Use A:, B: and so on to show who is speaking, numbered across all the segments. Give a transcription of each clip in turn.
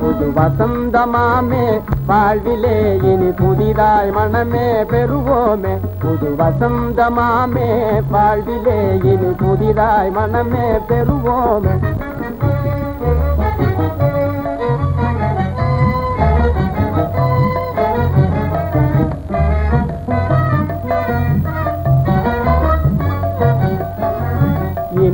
A: புது வசந்தமாமே வாழ்விலே இனி புதிதாய் மனமே பெறுவோமே. புது வசந்தமாமே வாழ்விலே இனி புதிதாய் மனமே பெறுவோமே.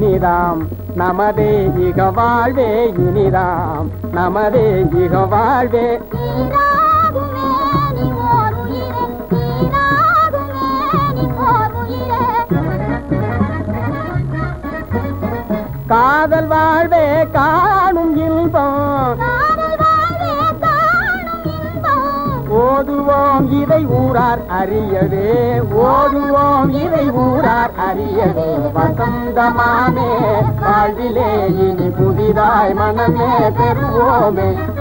B: இனிதாம். நமதே இக வாழ்வே இனிதாம். நமதே இக வாழ்வே.
A: காதல் வாழ்வே காணும் இன்பம்.
B: ஓதுவோம் இதை ஊரார் அறியவே. ஓதுவோம் இதை ஊரார் அறியவே வசந்தமாமே. வாழ்விலே இனி புதிதாய் மனமே பெறுவோமே.